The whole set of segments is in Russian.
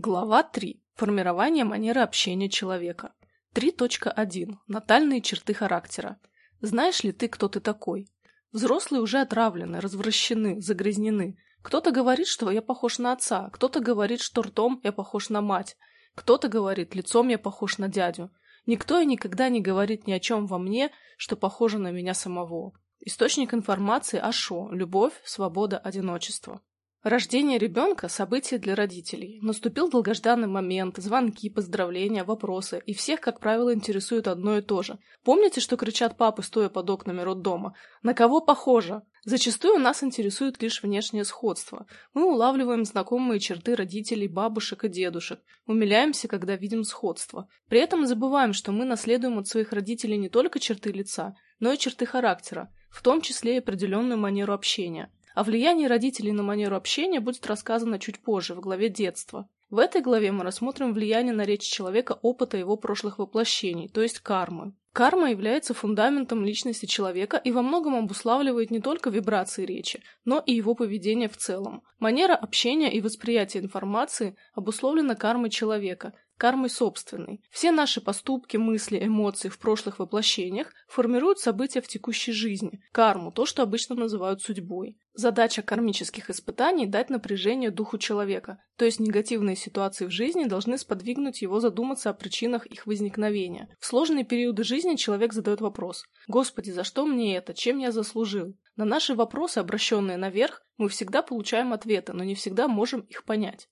Глава 3. Формирование манеры общения человека. 3.1. Натальные черты характера. Знаешь ли ты, кто ты такой? Взрослые уже отравлены, развращены, загрязнены. Кто-то говорит, что я похож на отца, кто-то говорит, что ртом я похож на мать, кто-то говорит, лицом я похож на дядю. Никто и никогда не говорит ни о чем во мне, что похоже на меня самого. Источник информации Ашо – любовь, свобода, одиночество. Рождение ребенка – событие для родителей. Наступил долгожданный момент, звонки, поздравления, вопросы, и всех, как правило, интересует одно и то же. Помните, что кричат папы, стоя под окнами роддома? На кого похоже? Зачастую нас интересует лишь внешнее сходство. Мы улавливаем знакомые черты родителей, бабушек и дедушек. Умиляемся, когда видим сходство. При этом забываем, что мы наследуем от своих родителей не только черты лица, но и черты характера, в том числе и определенную манеру общения – о влиянии родителей на манеру общения будет рассказано чуть позже, в главе детства. В этой главе мы рассмотрим влияние на речь человека опыта его прошлых воплощений, то есть кармы. Карма является фундаментом личности человека и во многом обуславливает не только вибрации речи, но и его поведение в целом. Манера общения и восприятие информации обусловлена кармой человека, кармой собственной. Все наши поступки, мысли, эмоции в прошлых воплощениях формируют события в текущей жизни, карму, то, что обычно называют судьбой. Задача кармических испытаний – дать напряжение духу человека, то есть негативные ситуации в жизни должны сподвигнуть его задуматься о причинах их возникновения. В сложные периоды жизни человек задает вопрос «Господи, за что мне это? Чем я заслужил?» На наши вопросы, обращенные наверх, мы всегда получаем ответы, но не всегда можем их понять.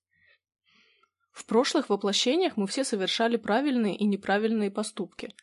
В прошлых воплощениях мы все совершали правильные и неправильные поступки.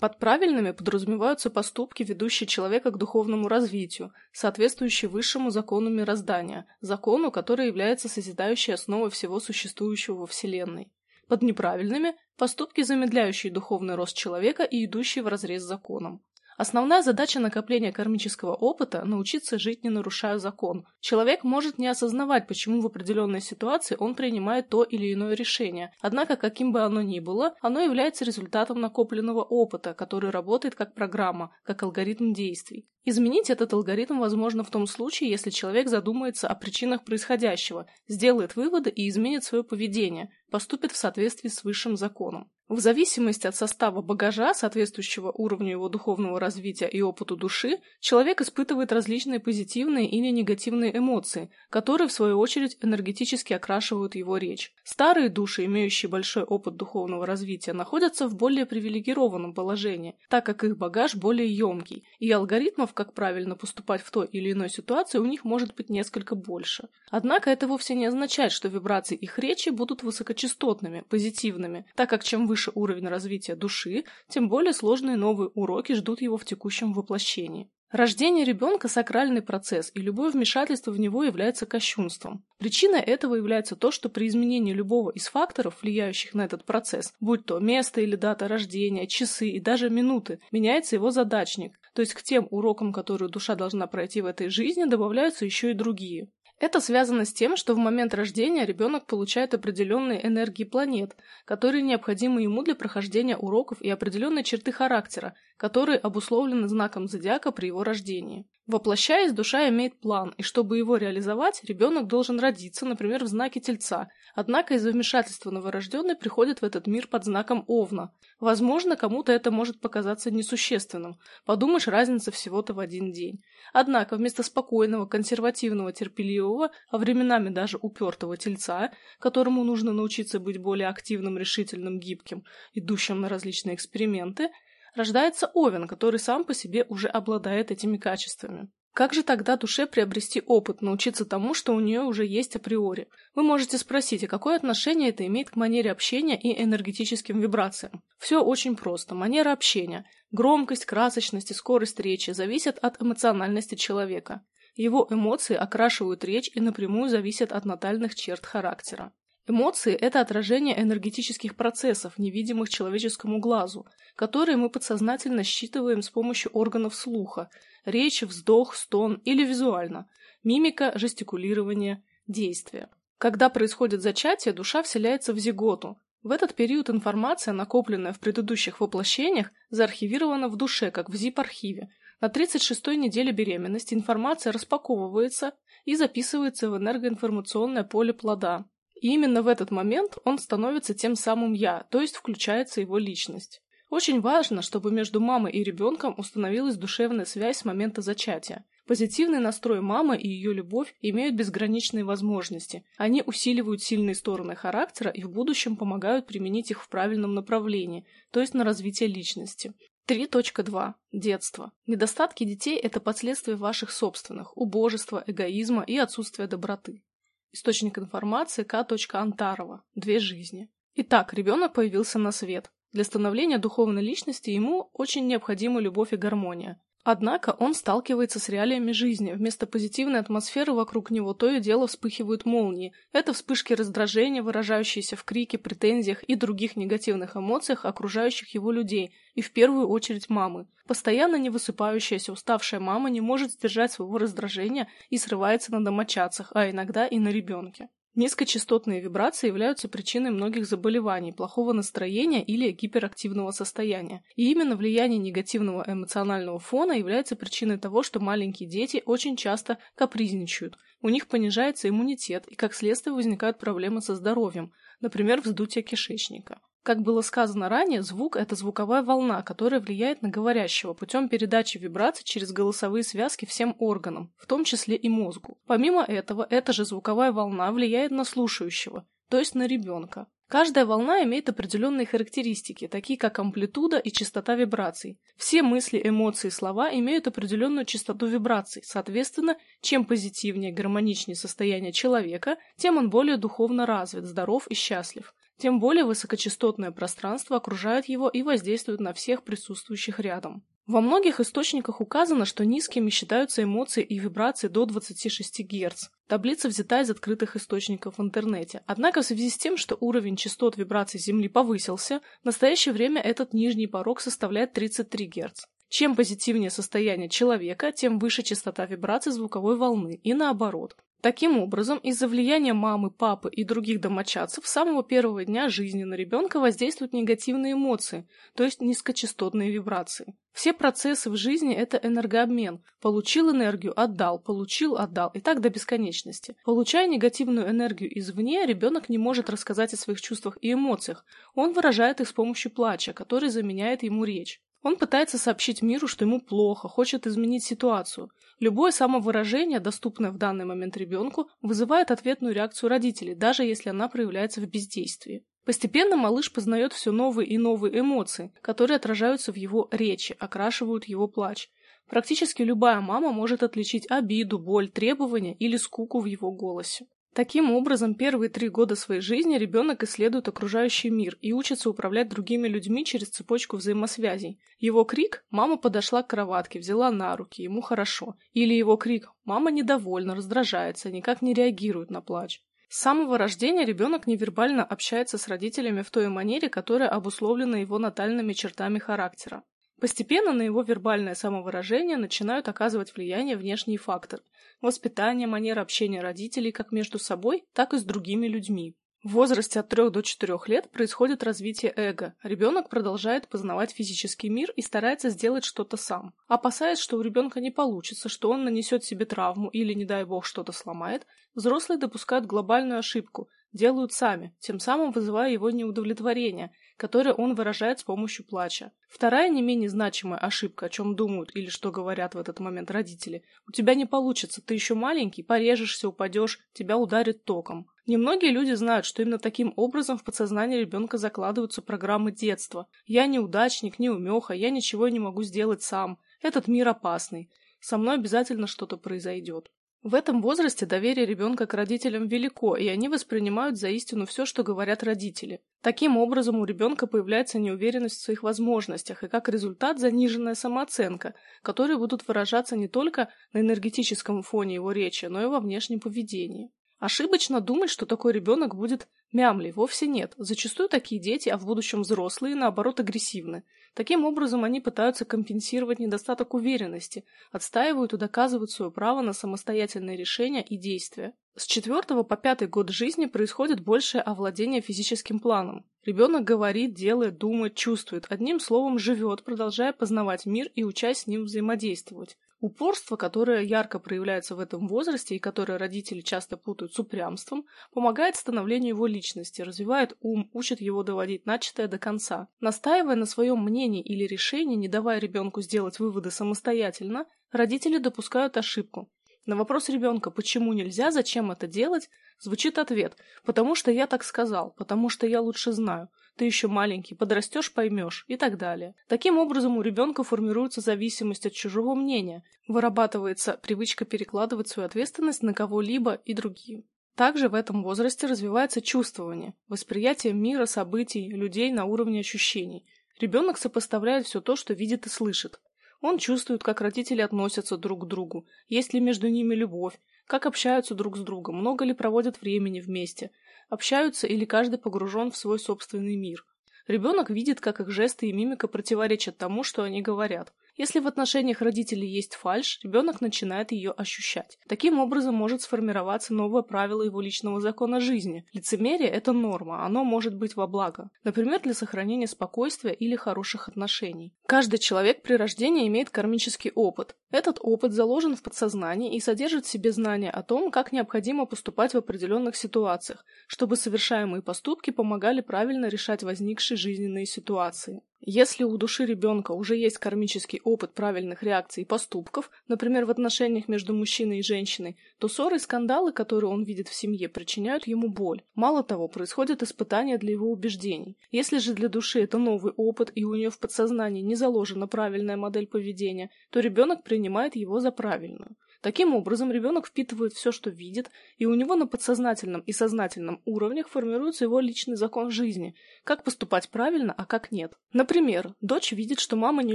Под правильными подразумеваются поступки, ведущие человека к духовному развитию, соответствующие высшему закону мироздания, закону, который является созидающей основой всего существующего во Вселенной. Под неправильными – поступки, замедляющие духовный рост человека и идущие вразрез с законом. Основная задача накопления кармического опыта – научиться жить, не нарушая закон. Человек может не осознавать, почему в определенной ситуации он принимает то или иное решение. Однако, каким бы оно ни было, оно является результатом накопленного опыта, который работает как программа, как алгоритм действий. Изменить этот алгоритм возможно в том случае, если человек задумается о причинах происходящего, сделает выводы и изменит свое поведение, поступит в соответствии с высшим законом. В зависимости от состава багажа, соответствующего уровню его духовного развития и опыту души, человек испытывает различные позитивные или негативные эмоции, которые, в свою очередь, энергетически окрашивают его речь. Старые души, имеющие большой опыт духовного развития, находятся в более привилегированном положении, так как их багаж более емкий, и алгоритмов, как правильно поступать в той или иной ситуации, у них может быть несколько больше. Однако это вовсе не означает, что вибрации их речи будут высокочастотными, позитивными, так как чем выше выше уровень развития души, тем более сложные новые уроки ждут его в текущем воплощении. Рождение ребенка – сакральный процесс, и любое вмешательство в него является кощунством. Причиной этого является то, что при изменении любого из факторов, влияющих на этот процесс, будь то место или дата рождения, часы и даже минуты, меняется его задачник, то есть к тем урокам, которые душа должна пройти в этой жизни, добавляются еще и другие. Это связано с тем, что в момент рождения ребенок получает определенные энергии планет, которые необходимы ему для прохождения уроков и определенные черты характера, которые обусловлены знаком зодиака при его рождении. Воплощаясь, душа имеет план, и чтобы его реализовать, ребенок должен родиться, например, в знаке Тельца, однако из-за вмешательства новорожденный приходит в этот мир под знаком Овна. Возможно, кому-то это может показаться несущественным, подумаешь, разница всего-то в один день. Однако вместо спокойного, консервативного, терпеливого, а временами даже упертого Тельца, которому нужно научиться быть более активным, решительным, гибким, идущим на различные эксперименты, рождается Овен, который сам по себе уже обладает этими качествами. Как же тогда душе приобрести опыт, научиться тому, что у нее уже есть априори? Вы можете спросить, а какое отношение это имеет к манере общения и энергетическим вибрациям? Все очень просто. Манера общения, громкость, красочность и скорость речи зависят от эмоциональности человека. Его эмоции окрашивают речь и напрямую зависят от натальных черт характера. Эмоции – это отражение энергетических процессов, невидимых человеческому глазу, которые мы подсознательно считываем с помощью органов слуха – речь, вздох, стон или визуально – мимика, жестикулирование, действие. Когда происходит зачатие, душа вселяется в зиготу. В этот период информация, накопленная в предыдущих воплощениях, заархивирована в душе, как в ZIP-архиве. На 36-й неделе беременности информация распаковывается и записывается в энергоинформационное поле плода, И именно в этот момент он становится тем самым «я», то есть включается его личность. Очень важно, чтобы между мамой и ребенком установилась душевная связь с момента зачатия. Позитивный настрой мамы и ее любовь имеют безграничные возможности. Они усиливают сильные стороны характера и в будущем помогают применить их в правильном направлении, то есть на развитие личности. 3.2. Детство. Недостатки детей – это последствия ваших собственных, убожества, эгоизма и отсутствия доброты. Источник информации К. Антарова. Две жизни. Итак, ребенок появился на свет. Для становления духовной личности ему очень необходима любовь и гармония. Однако он сталкивается с реалиями жизни. Вместо позитивной атмосферы вокруг него то и дело вспыхивают молнии. Это вспышки раздражения, выражающиеся в крике, претензиях и других негативных эмоциях окружающих его людей, и в первую очередь мамы. Постоянно не высыпающаяся уставшая мама не может сдержать своего раздражения и срывается на домочадцах, а иногда и на ребенке. Низкочастотные вибрации являются причиной многих заболеваний, плохого настроения или гиперактивного состояния. И именно влияние негативного эмоционального фона является причиной того, что маленькие дети очень часто капризничают. У них понижается иммунитет, и как следствие возникают проблемы со здоровьем, например, вздутие кишечника. Как было сказано ранее, звук – это звуковая волна, которая влияет на говорящего путем передачи вибраций через голосовые связки всем органам, в том числе и мозгу. Помимо этого, эта же звуковая волна влияет на слушающего, то есть на ребенка. Каждая волна имеет определенные характеристики, такие как амплитуда и частота вибраций. Все мысли, эмоции слова имеют определенную частоту вибраций. Соответственно, чем позитивнее, гармоничнее состояние человека, тем он более духовно развит, здоров и счастлив тем более высокочастотное пространство окружает его и воздействует на всех присутствующих рядом. Во многих источниках указано, что низкими считаются эмоции и вибрации до 26 Гц. Таблица взята из открытых источников в интернете. Однако в связи с тем, что уровень частот вибраций Земли повысился, в настоящее время этот нижний порог составляет 33 Гц. Чем позитивнее состояние человека, тем выше частота вибраций звуковой волны, и наоборот. Таким образом, из-за влияния мамы, папы и других домочадцев с самого первого дня жизни на ребенка воздействуют негативные эмоции, то есть низкочастотные вибрации. Все процессы в жизни – это энергообмен. Получил энергию – отдал, получил – отдал, и так до бесконечности. Получая негативную энергию извне, ребенок не может рассказать о своих чувствах и эмоциях. Он выражает их с помощью плача, который заменяет ему речь. Он пытается сообщить миру, что ему плохо, хочет изменить ситуацию. Любое самовыражение, доступное в данный момент ребенку, вызывает ответную реакцию родителей, даже если она проявляется в бездействии. Постепенно малыш познает все новые и новые эмоции, которые отражаются в его речи, окрашивают его плач. Практически любая мама может отличить обиду, боль, требования или скуку в его голосе. Таким образом, первые три года своей жизни ребенок исследует окружающий мир и учится управлять другими людьми через цепочку взаимосвязей. Его крик «мама подошла к кроватке, взяла на руки, ему хорошо» или его крик «мама недовольна, раздражается, никак не реагирует на плач». С самого рождения ребенок невербально общается с родителями в той манере, которая обусловлена его натальными чертами характера. Постепенно на его вербальное самовыражение начинают оказывать влияние внешние факторы – воспитание, манера общения родителей как между собой, так и с другими людьми. В возрасте от 3 до 4 лет происходит развитие эго. Ребенок продолжает познавать физический мир и старается сделать что-то сам. Опасаясь, что у ребенка не получится, что он нанесет себе травму или, не дай бог, что-то сломает, взрослые допускают глобальную ошибку, делают сами, тем самым вызывая его неудовлетворение, которое он выражает с помощью плача. Вторая не менее значимая ошибка, о чем думают или что говорят в этот момент родители. У тебя не получится, ты еще маленький, порежешься, упадешь, тебя ударит током. Немногие люди знают, что именно таким образом в подсознание ребенка закладываются программы детства. Я неудачник, неумеха, я ничего не могу сделать сам. Этот мир опасный. Со мной обязательно что-то произойдет. В этом возрасте доверие ребенка к родителям велико, и они воспринимают за истину все, что говорят родители. Таким образом, у ребенка появляется неуверенность в своих возможностях, и как результат заниженная самооценка, которые будут выражаться не только на энергетическом фоне его речи, но и во внешнем поведении. Ошибочно думать, что такой ребенок будет мямли, вовсе нет. Зачастую такие дети, а в будущем взрослые, наоборот, агрессивны. Таким образом, они пытаются компенсировать недостаток уверенности, отстаивают и доказывают свое право на самостоятельные решения и действия. С четвертого по пятый год жизни происходит большее овладение физическим планом. Ребенок говорит, делает, думает, чувствует, одним словом живет, продолжая познавать мир и учась с ним взаимодействовать. Упорство, которое ярко проявляется в этом возрасте и которое родители часто путают с упрямством, помогает становлению его личности, развивает ум, учит его доводить начатое до конца. Настаивая на своем мнении или решении, не давая ребенку сделать выводы самостоятельно, родители допускают ошибку. На вопрос ребенка «почему нельзя?», «зачем это делать?» звучит ответ «потому что я так сказал», «потому что я лучше знаю», ты еще маленький, подрастешь, поймешь и так далее. Таким образом, у ребенка формируется зависимость от чужого мнения, вырабатывается привычка перекладывать свою ответственность на кого-либо и другие. Также в этом возрасте развивается чувствование, восприятие мира, событий, людей на уровне ощущений. Ребенок сопоставляет все то, что видит и слышит. Он чувствует, как родители относятся друг к другу, есть ли между ними любовь, как общаются друг с другом, много ли проводят времени вместе, общаются или каждый погружен в свой собственный мир. Ребенок видит, как их жесты и мимика противоречат тому, что они говорят. Если в отношениях родителей есть фальшь, ребенок начинает ее ощущать. Таким образом может сформироваться новое правило его личного закона жизни. Лицемерие – это норма, оно может быть во благо. Например, для сохранения спокойствия или хороших отношений. Каждый человек при рождении имеет кармический опыт. Этот опыт заложен в подсознании и содержит в себе знания о том, как необходимо поступать в определенных ситуациях, чтобы совершаемые поступки помогали правильно решать возникшие жизненные ситуации. Если у души ребенка уже есть кармический опыт правильных реакций и поступков, например, в отношениях между мужчиной и женщиной, то ссоры и скандалы, которые он видит в семье, причиняют ему боль. Мало того, происходят испытания для его убеждений. Если же для души это новый опыт и у нее в подсознании не заложена правильная модель поведения, то ребенок принимает его за правильную. Таким образом, ребенок впитывает все, что видит, и у него на подсознательном и сознательном уровнях формируется его личный закон жизни, как поступать правильно, а как нет. Например, дочь видит, что мама не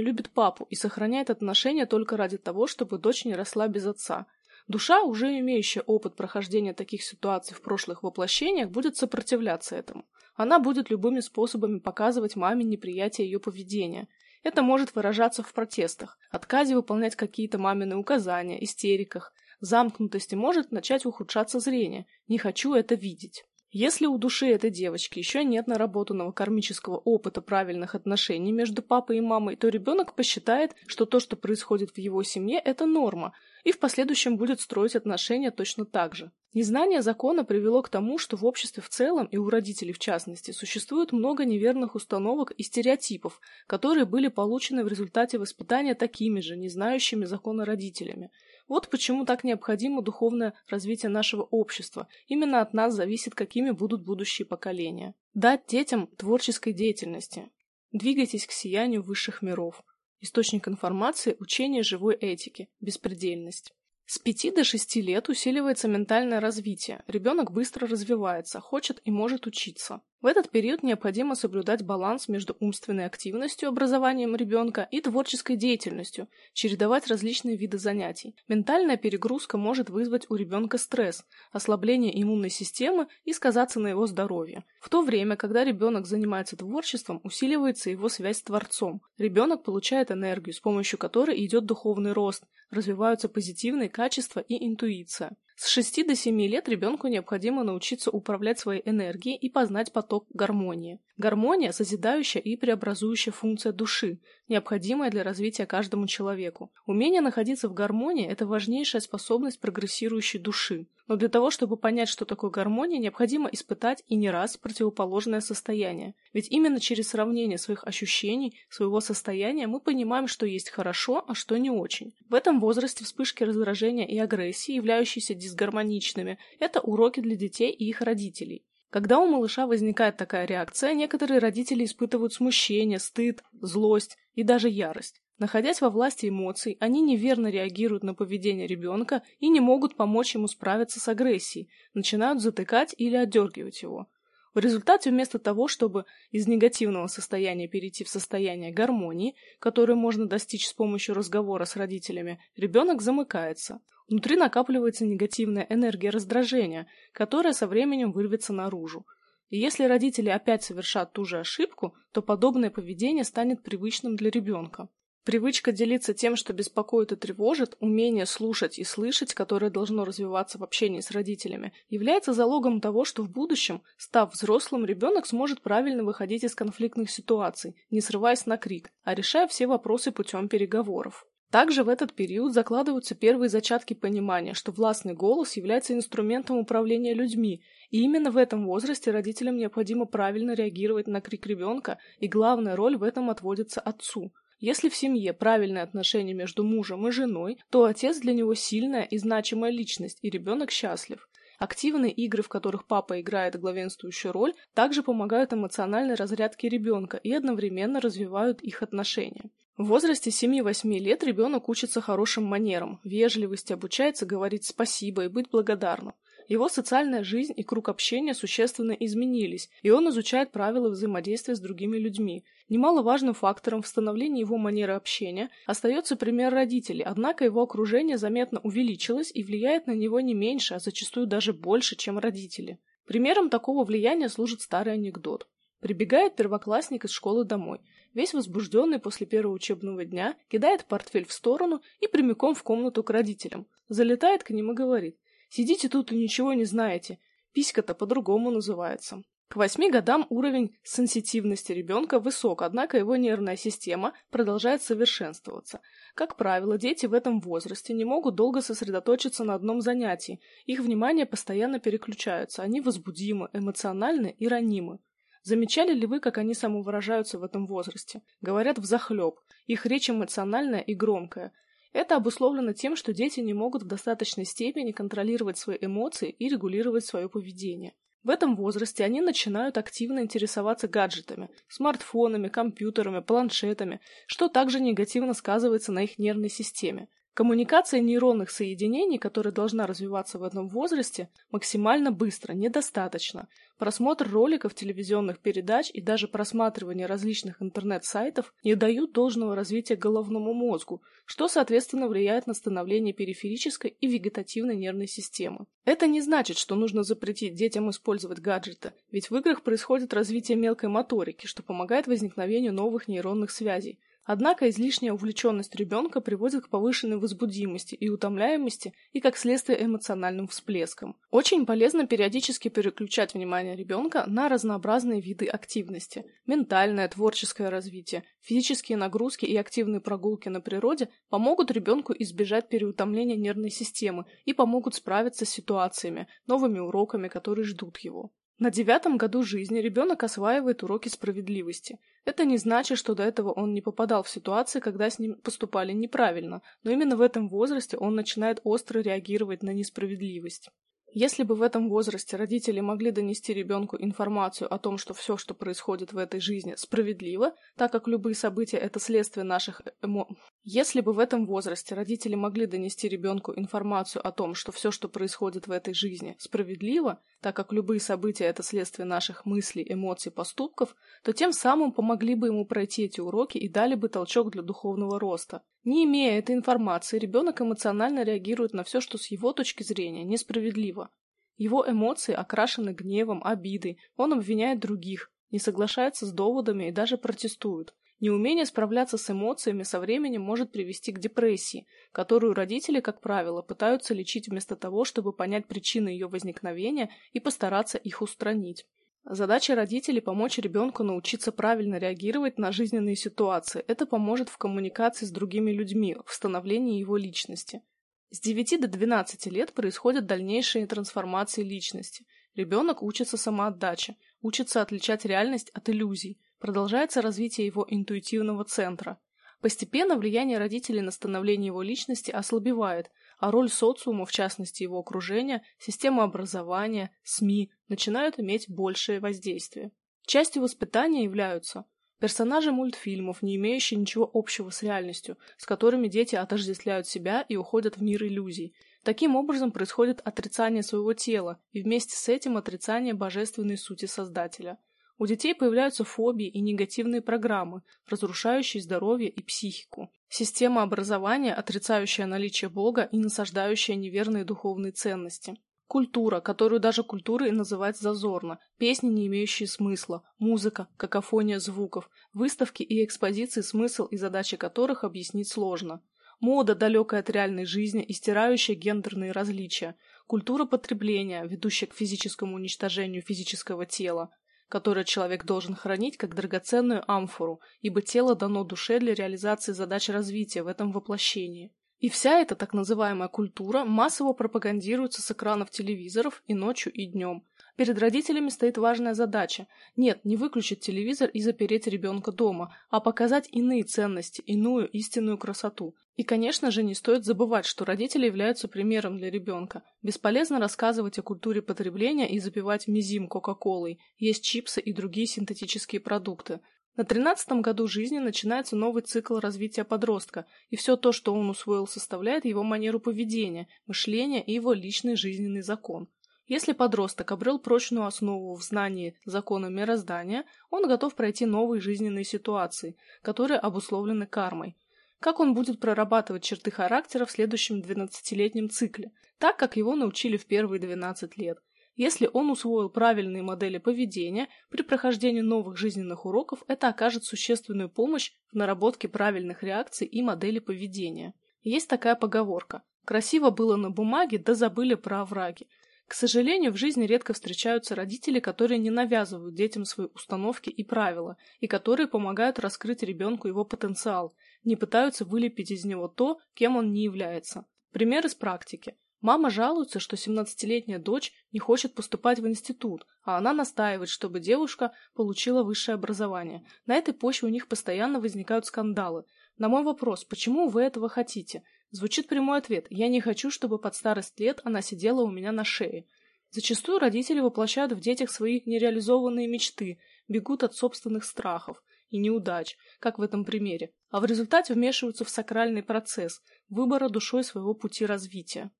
любит папу и сохраняет отношения только ради того, чтобы дочь не росла без отца. Душа, уже имеющая опыт прохождения таких ситуаций в прошлых воплощениях, будет сопротивляться этому. Она будет любыми способами показывать маме неприятие ее поведения, это может выражаться в протестах, отказе выполнять какие-то мамины указания, истериках, замкнутости может начать ухудшаться зрение. Не хочу это видеть. Если у души этой девочки еще нет наработанного кармического опыта правильных отношений между папой и мамой, то ребенок посчитает, что то, что происходит в его семье, это норма, и в последующем будет строить отношения точно так же. Незнание закона привело к тому, что в обществе в целом и у родителей в частности существует много неверных установок и стереотипов, которые были получены в результате воспитания такими же, не знающими закона родителями. Вот почему так необходимо духовное развитие нашего общества. Именно от нас зависит, какими будут будущие поколения. Дать детям творческой деятельности. Двигайтесь к сиянию высших миров. Источник информации – учение живой этики, беспредельность. С 5 до 6 лет усиливается ментальное развитие. Ребенок быстро развивается, хочет и может учиться. В этот период необходимо соблюдать баланс между умственной активностью, образованием ребенка и творческой деятельностью, чередовать различные виды занятий. Ментальная перегрузка может вызвать у ребенка стресс, ослабление иммунной системы и сказаться на его здоровье. В то время, когда ребенок занимается творчеством, усиливается его связь с Творцом. Ребенок получает энергию, с помощью которой идет духовный рост, развиваются позитивные качества и интуиция. С 6 до 7 лет ребенку необходимо научиться управлять своей энергией и познать поток гармонии. Гармония – созидающая и преобразующая функция души, необходимая для развития каждому человеку. Умение находиться в гармонии – это важнейшая способность прогрессирующей души. Но для того, чтобы понять, что такое гармония, необходимо испытать и не раз противоположное состояние. Ведь именно через сравнение своих ощущений, своего состояния мы понимаем, что есть хорошо, а что не очень. В этом возрасте вспышки раздражения и агрессии, являющиеся дисгармоничными, это уроки для детей и их родителей. Когда у малыша возникает такая реакция, некоторые родители испытывают смущение, стыд, злость и даже ярость. Находясь во власти эмоций, они неверно реагируют на поведение ребенка и не могут помочь ему справиться с агрессией, начинают затыкать или отдергивать его. В результате вместо того, чтобы из негативного состояния перейти в состояние гармонии, которое можно достичь с помощью разговора с родителями, ребенок замыкается. Внутри накапливается негативная энергия раздражения, которая со временем вырвется наружу. И если родители опять совершат ту же ошибку, то подобное поведение станет привычным для ребенка. Привычка делиться тем, что беспокоит и тревожит, умение слушать и слышать, которое должно развиваться в общении с родителями, является залогом того, что в будущем, став взрослым, ребенок сможет правильно выходить из конфликтных ситуаций, не срываясь на крик, а решая все вопросы путем переговоров. Также в этот период закладываются первые зачатки понимания, что властный голос является инструментом управления людьми, и именно в этом возрасте родителям необходимо правильно реагировать на крик ребенка, и главная роль в этом отводится отцу. Если в семье правильные отношения между мужем и женой, то отец для него сильная и значимая личность, и ребенок счастлив. Активные игры, в которых папа играет главенствующую роль, также помогают эмоциональной разрядке ребенка и одновременно развивают их отношения. В возрасте 7-8 лет ребенок учится хорошим манерам, вежливости, обучается говорить спасибо и быть благодарным. Его социальная жизнь и круг общения существенно изменились, и он изучает правила взаимодействия с другими людьми. Немаловажным фактором в становлении его манеры общения остается пример родителей, однако его окружение заметно увеличилось и влияет на него не меньше, а зачастую даже больше, чем родители. Примером такого влияния служит старый анекдот. Прибегает первоклассник из школы домой, весь возбужденный после первого учебного дня, кидает портфель в сторону и прямиком в комнату к родителям. Залетает к ним и говорит Сидите тут и ничего не знаете. Писька-то по-другому называется. К восьми годам уровень сенситивности ребенка высок, однако его нервная система продолжает совершенствоваться. Как правило, дети в этом возрасте не могут долго сосредоточиться на одном занятии, их внимание постоянно переключаются, они возбудимы, эмоциональны и ранимы. Замечали ли вы, как они самовыражаются в этом возрасте? Говорят взахлеб, их речь эмоциональная и громкая, это обусловлено тем, что дети не могут в достаточной степени контролировать свои эмоции и регулировать свое поведение. В этом возрасте они начинают активно интересоваться гаджетами, смартфонами, компьютерами, планшетами, что также негативно сказывается на их нервной системе. Коммуникация нейронных соединений, которая должна развиваться в этом возрасте, максимально быстро, недостаточно. Просмотр роликов, телевизионных передач и даже просматривание различных интернет-сайтов не дают должного развития головному мозгу, что, соответственно, влияет на становление периферической и вегетативной нервной системы. Это не значит, что нужно запретить детям использовать гаджеты, ведь в играх происходит развитие мелкой моторики, что помогает возникновению новых нейронных связей, Однако излишняя увлеченность ребенка приводит к повышенной возбудимости и утомляемости и, как следствие, эмоциональным всплескам. Очень полезно периодически переключать внимание ребенка на разнообразные виды активности. Ментальное, творческое развитие, физические нагрузки и активные прогулки на природе помогут ребенку избежать переутомления нервной системы и помогут справиться с ситуациями, новыми уроками, которые ждут его. На девятом году жизни ребенок осваивает уроки справедливости. Это не значит, что до этого он не попадал в ситуации, когда с ним поступали неправильно, но именно в этом возрасте он начинает остро реагировать на несправедливость. Если бы в этом возрасте родители могли донести ребенку информацию о том, что все, что происходит в этой жизни, справедливо, так как любые события – это следствие наших эмо... Если бы в этом возрасте родители могли донести ребенку информацию о том, что все, что происходит в этой жизни, справедливо, так как любые события – это следствие наших мыслей, эмоций, поступков, то тем самым помогли бы ему пройти эти уроки и дали бы толчок для духовного роста. Не имея этой информации, ребенок эмоционально реагирует на все, что с его точки зрения несправедливо. Его эмоции окрашены гневом, обидой, он обвиняет других, не соглашается с доводами и даже протестует. Неумение справляться с эмоциями со временем может привести к депрессии, которую родители, как правило, пытаются лечить вместо того, чтобы понять причины ее возникновения и постараться их устранить. Задача родителей – помочь ребенку научиться правильно реагировать на жизненные ситуации. Это поможет в коммуникации с другими людьми, в становлении его личности. С 9 до 12 лет происходят дальнейшие трансформации личности. Ребенок учится самоотдаче, учится отличать реальность от иллюзий, продолжается развитие его интуитивного центра. Постепенно влияние родителей на становление его личности ослабевает, а роль социума, в частности его окружения, система образования, СМИ, начинают иметь большее воздействие. Частью воспитания являются персонажи мультфильмов, не имеющие ничего общего с реальностью, с которыми дети отождествляют себя и уходят в мир иллюзий. Таким образом происходит отрицание своего тела и вместе с этим отрицание божественной сути Создателя. У детей появляются фобии и негативные программы, разрушающие здоровье и психику. Система образования, отрицающая наличие Бога и насаждающая неверные духовные ценности. Культура, которую даже культурой называть зазорно, песни, не имеющие смысла, музыка, какофония звуков, выставки и экспозиции, смысл и задачи которых объяснить сложно. Мода, далекая от реальной жизни и стирающая гендерные различия. Культура потребления, ведущая к физическому уничтожению физического тела. Которое человек должен хранить как драгоценную амфору, ибо тело дано душе для реализации задач развития в этом воплощении. И вся эта так называемая культура массово пропагандируется с экранов телевизоров и ночью, и днем. Перед родителями стоит важная задача. Нет, не выключить телевизор и запереть ребенка дома, а показать иные ценности, иную истинную красоту. И, конечно же, не стоит забывать, что родители являются примером для ребенка. Бесполезно рассказывать о культуре потребления и запивать мизим Кока-Колой, есть чипсы и другие синтетические продукты. На тринадцатом году жизни начинается новый цикл развития подростка, и все то, что он усвоил, составляет его манеру поведения, мышления и его личный жизненный закон. Если подросток обрел прочную основу в знании закона мироздания, он готов пройти новые жизненные ситуации, которые обусловлены кармой. Как он будет прорабатывать черты характера в следующем 12-летнем цикле, так как его научили в первые 12 лет. Если он усвоил правильные модели поведения, при прохождении новых жизненных уроков это окажет существенную помощь в наработке правильных реакций и моделей поведения. Есть такая поговорка «красиво было на бумаге, да забыли про овраги». К сожалению, в жизни редко встречаются родители, которые не навязывают детям свои установки и правила, и которые помогают раскрыть ребенку его потенциал, не пытаются вылепить из него то, кем он не является. Пример из практики. Мама жалуется, что 17-летняя дочь не хочет поступать в институт, а она настаивает, чтобы девушка получила высшее образование. На этой почве у них постоянно возникают скандалы. На мой вопрос, почему вы этого хотите, Звучит прямой ответ «Я не хочу, чтобы под старость лет она сидела у меня на шее». Зачастую родители воплощают в детях свои нереализованные мечты, бегут от собственных страхов и неудач, как в этом примере, а в результате вмешиваются в сакральный процесс выбора душой своего пути развития.